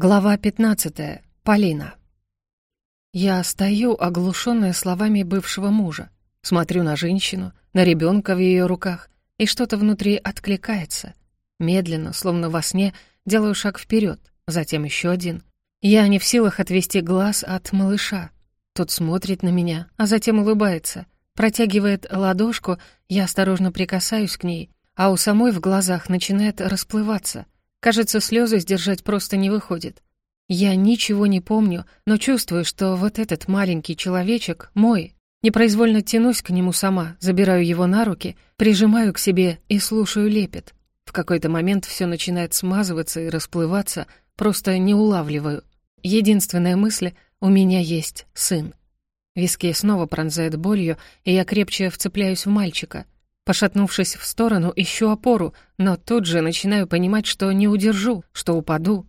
Глава 15. Полина. Я стою, оглушенная словами бывшего мужа. Смотрю на женщину, на ребенка в ее руках, и что-то внутри откликается. Медленно, словно во сне, делаю шаг вперед, затем еще один. Я не в силах отвести глаз от малыша. Тот смотрит на меня, а затем улыбается. Протягивает ладошку, я осторожно прикасаюсь к ней, а у самой в глазах начинает расплываться — Кажется, слезы сдержать просто не выходит. Я ничего не помню, но чувствую, что вот этот маленький человечек мой. Непроизвольно тянусь к нему сама, забираю его на руки, прижимаю к себе и слушаю лепет. В какой-то момент все начинает смазываться и расплываться, просто не улавливаю. Единственная мысль — у меня есть сын. Виски снова пронзает болью, и я крепче вцепляюсь в мальчика — Пошатнувшись в сторону, ищу опору, но тут же начинаю понимать, что не удержу, что упаду.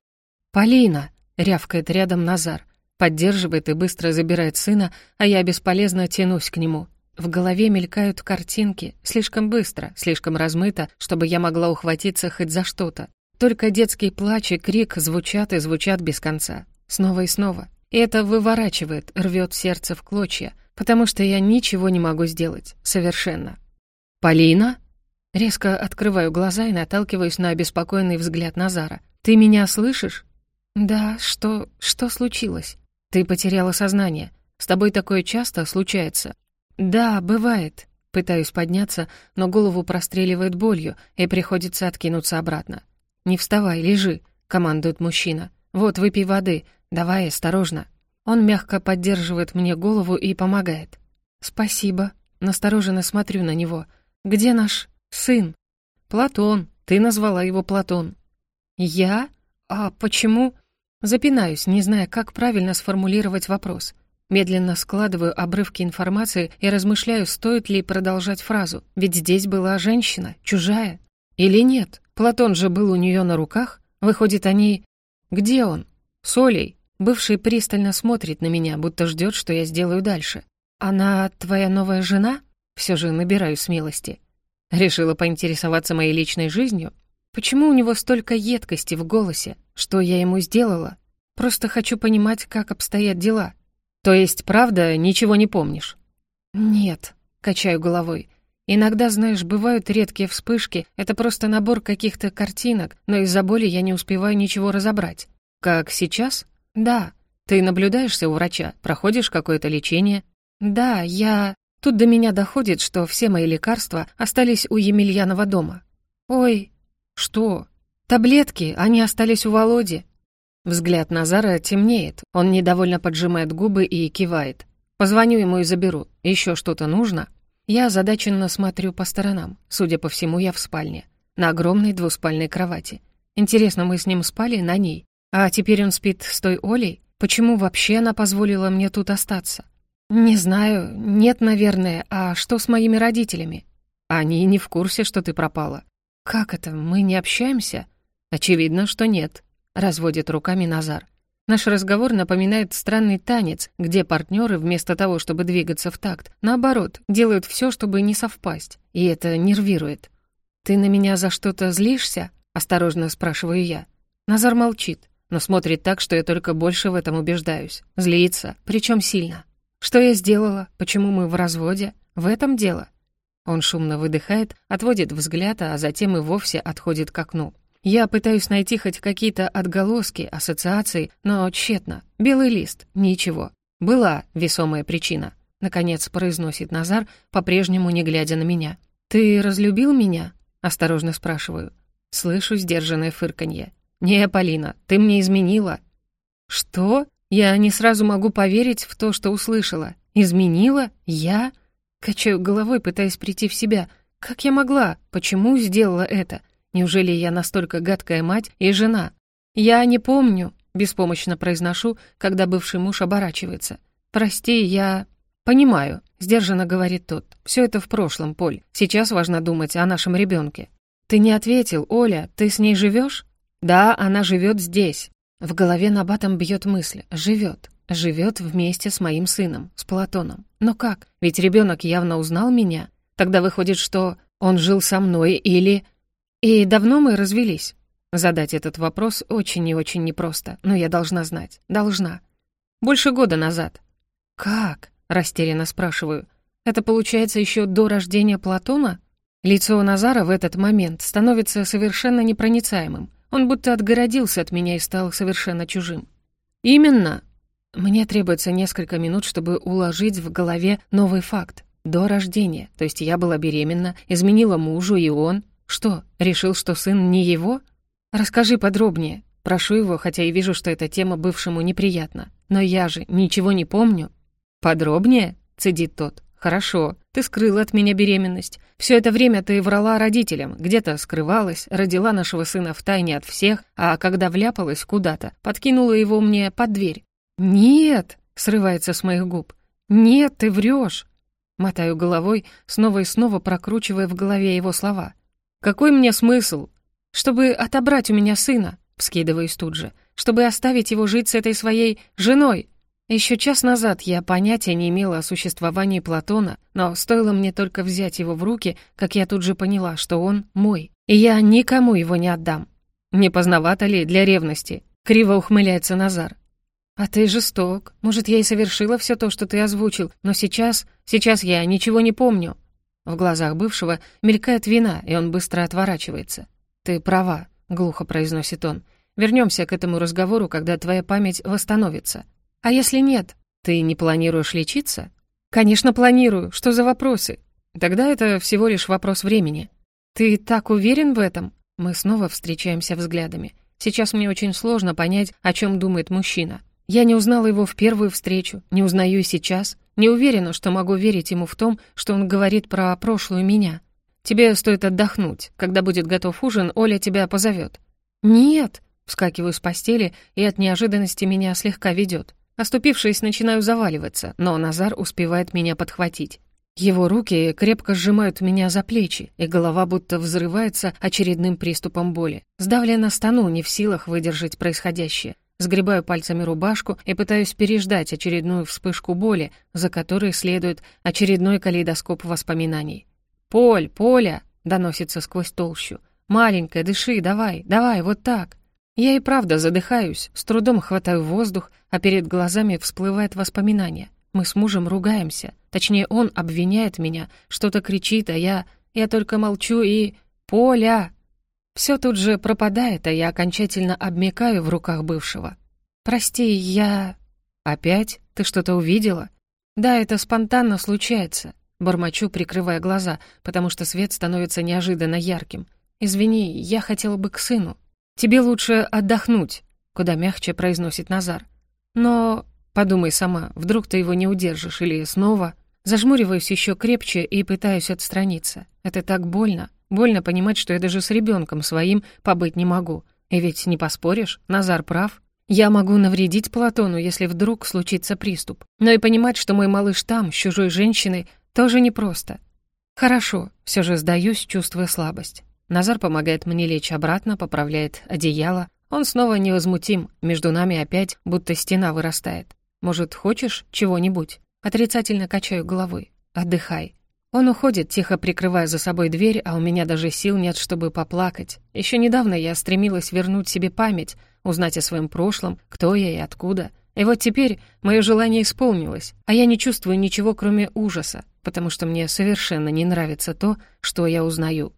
«Полина!» — рявкает рядом Назар. Поддерживает и быстро забирает сына, а я бесполезно тянусь к нему. В голове мелькают картинки, слишком быстро, слишком размыто, чтобы я могла ухватиться хоть за что-то. Только детский плач и крик звучат и звучат без конца. Снова и снова. И это выворачивает, рвет сердце в клочья, потому что я ничего не могу сделать. Совершенно. «Полина?» Резко открываю глаза и наталкиваюсь на обеспокоенный взгляд Назара. «Ты меня слышишь?» «Да, что... что случилось?» «Ты потеряла сознание. С тобой такое часто случается?» «Да, бывает». Пытаюсь подняться, но голову простреливает болью, и приходится откинуться обратно. «Не вставай, лежи», — командует мужчина. «Вот, выпей воды. Давай, осторожно». Он мягко поддерживает мне голову и помогает. «Спасибо». Настороженно смотрю на него — где наш сын? Платон. Ты назвала его Платон. Я? А почему? Запинаюсь, не зная, как правильно сформулировать вопрос. Медленно складываю обрывки информации и размышляю, стоит ли продолжать фразу. Ведь здесь была женщина, чужая. Или нет? Платон же был у нее на руках. Выходит, они... Где он? С Олей. Бывший пристально смотрит на меня, будто ждет, что я сделаю дальше. «Она твоя новая жена?» Все же набираю смелости. Решила поинтересоваться моей личной жизнью? Почему у него столько едкости в голосе? Что я ему сделала? Просто хочу понимать, как обстоят дела. То есть, правда, ничего не помнишь? Нет, качаю головой. Иногда, знаешь, бывают редкие вспышки, это просто набор каких-то картинок, но из-за боли я не успеваю ничего разобрать. Как сейчас? Да. Ты наблюдаешься у врача, проходишь какое-то лечение? Да, я... Тут до меня доходит, что все мои лекарства остались у Емельянова дома. «Ой, что? Таблетки, они остались у Володи». Взгляд Назара темнеет, он недовольно поджимает губы и кивает. «Позвоню ему и заберу. Еще что-то нужно?» Я озадаченно смотрю по сторонам. Судя по всему, я в спальне. На огромной двуспальной кровати. Интересно, мы с ним спали на ней? А теперь он спит с той Олей? Почему вообще она позволила мне тут остаться? «Не знаю. Нет, наверное. А что с моими родителями?» «Они не в курсе, что ты пропала». «Как это? Мы не общаемся?» «Очевидно, что нет», — разводит руками Назар. Наш разговор напоминает странный танец, где партнеры вместо того, чтобы двигаться в такт, наоборот, делают все, чтобы не совпасть, и это нервирует. «Ты на меня за что-то злишься?» — осторожно спрашиваю я. Назар молчит, но смотрит так, что я только больше в этом убеждаюсь. Злится, причем сильно. Что я сделала? Почему мы в разводе? В этом дело. Он шумно выдыхает, отводит взгляд, а затем и вовсе отходит к окну. Я пытаюсь найти хоть какие-то отголоски, ассоциации, но тщетно. Белый лист, ничего. Была весомая причина. Наконец произносит Назар, по-прежнему не глядя на меня. «Ты разлюбил меня?» — осторожно спрашиваю. Слышу сдержанное фырканье. «Не, Полина, ты мне изменила». «Что?» Я не сразу могу поверить в то, что услышала. Изменила? Я? Качаю головой, пытаясь прийти в себя. Как я могла? Почему сделала это? Неужели я настолько гадкая мать и жена? Я не помню, беспомощно произношу, когда бывший муж оборачивается. Прости, я... Понимаю, сдержанно говорит тот. Все это в прошлом, Поль. Сейчас важно думать о нашем ребенке. Ты не ответил, Оля, ты с ней живешь? Да, она живет здесь. В голове набатом бьет мысль «живет». Живет вместе с моим сыном, с Платоном. Но как? Ведь ребенок явно узнал меня. Тогда выходит, что он жил со мной или... И давно мы развелись? Задать этот вопрос очень и очень непросто, но я должна знать. Должна. Больше года назад. «Как?» — растерянно спрашиваю. «Это получается еще до рождения Платона?» Лицо Назара в этот момент становится совершенно непроницаемым. Он будто отгородился от меня и стал совершенно чужим. «Именно!» Мне требуется несколько минут, чтобы уложить в голове новый факт. До рождения. То есть я была беременна, изменила мужу, и он... Что, решил, что сын не его? Расскажи подробнее. Прошу его, хотя и вижу, что эта тема бывшему неприятна. Но я же ничего не помню. Подробнее? Цедит тот. «Хорошо, ты скрыла от меня беременность. Все это время ты врала родителям, где-то скрывалась, родила нашего сына в тайне от всех, а когда вляпалась куда-то, подкинула его мне под дверь». «Нет!» — срывается с моих губ. «Нет, ты врешь!» Мотаю головой, снова и снова прокручивая в голове его слова. «Какой мне смысл? Чтобы отобрать у меня сына!» Вскидываюсь тут же. «Чтобы оставить его жить с этой своей женой!» Еще час назад я понятия не имела о существовании Платона, но стоило мне только взять его в руки, как я тут же поняла, что он мой, и я никому его не отдам. Не поздновато ли для ревности? Криво ухмыляется Назар. А ты жесток. Может, я и совершила все то, что ты озвучил, но сейчас, сейчас я ничего не помню. В глазах бывшего мелькает вина, и он быстро отворачивается. Ты права, глухо произносит он. Вернемся к этому разговору, когда твоя память восстановится. А если нет? Ты не планируешь лечиться? Конечно, планирую. Что за вопросы? Тогда это всего лишь вопрос времени. Ты так уверен в этом? Мы снова встречаемся взглядами. Сейчас мне очень сложно понять, о чем думает мужчина. Я не узнала его в первую встречу, не узнаю и сейчас. Не уверена, что могу верить ему в том, что он говорит про прошлую меня. Тебе стоит отдохнуть. Когда будет готов ужин, Оля тебя позовет. Нет, вскакиваю с постели, и от неожиданности меня слегка ведет. Оступившись, начинаю заваливаться, но Назар успевает меня подхватить. Его руки крепко сжимают меня за плечи, и голова будто взрывается очередным приступом боли. Сдавленно стану, не в силах выдержать происходящее. Сгребаю пальцами рубашку и пытаюсь переждать очередную вспышку боли, за которой следует очередной калейдоскоп воспоминаний. «Поль, Поля!» — доносится сквозь толщу. «Маленькая, дыши, давай, давай, вот так!» Я и правда задыхаюсь, с трудом хватаю воздух, а перед глазами всплывает воспоминание. Мы с мужем ругаемся. Точнее, он обвиняет меня, что-то кричит, а я... Я только молчу и... «Поля!» Все тут же пропадает, а я окончательно обмекаю в руках бывшего. «Прости, я...» «Опять? Ты что-то увидела?» «Да, это спонтанно случается», — бормочу, прикрывая глаза, потому что свет становится неожиданно ярким. «Извини, я хотела бы к сыну». «Тебе лучше отдохнуть», — куда мягче произносит Назар. «Но...» «Подумай сама, вдруг ты его не удержишь или снова...» Зажмуриваюсь еще крепче и пытаюсь отстраниться. Это так больно. Больно понимать, что я даже с ребенком своим побыть не могу. И ведь не поспоришь, Назар прав. Я могу навредить Платону, если вдруг случится приступ. Но и понимать, что мой малыш там, с чужой женщиной, тоже непросто. Хорошо, все же сдаюсь, чувствуя слабость. Назар помогает мне лечь обратно, поправляет одеяло. Он снова невозмутим, между нами опять будто стена вырастает. Может, хочешь чего-нибудь? Отрицательно качаю головой. Отдыхай. Он уходит, тихо прикрывая за собой дверь, а у меня даже сил нет, чтобы поплакать. Еще недавно я стремилась вернуть себе память, узнать о своем прошлом, кто я и откуда. И вот теперь мое желание исполнилось, а я не чувствую ничего, кроме ужаса, потому что мне совершенно не нравится то, что я узнаю.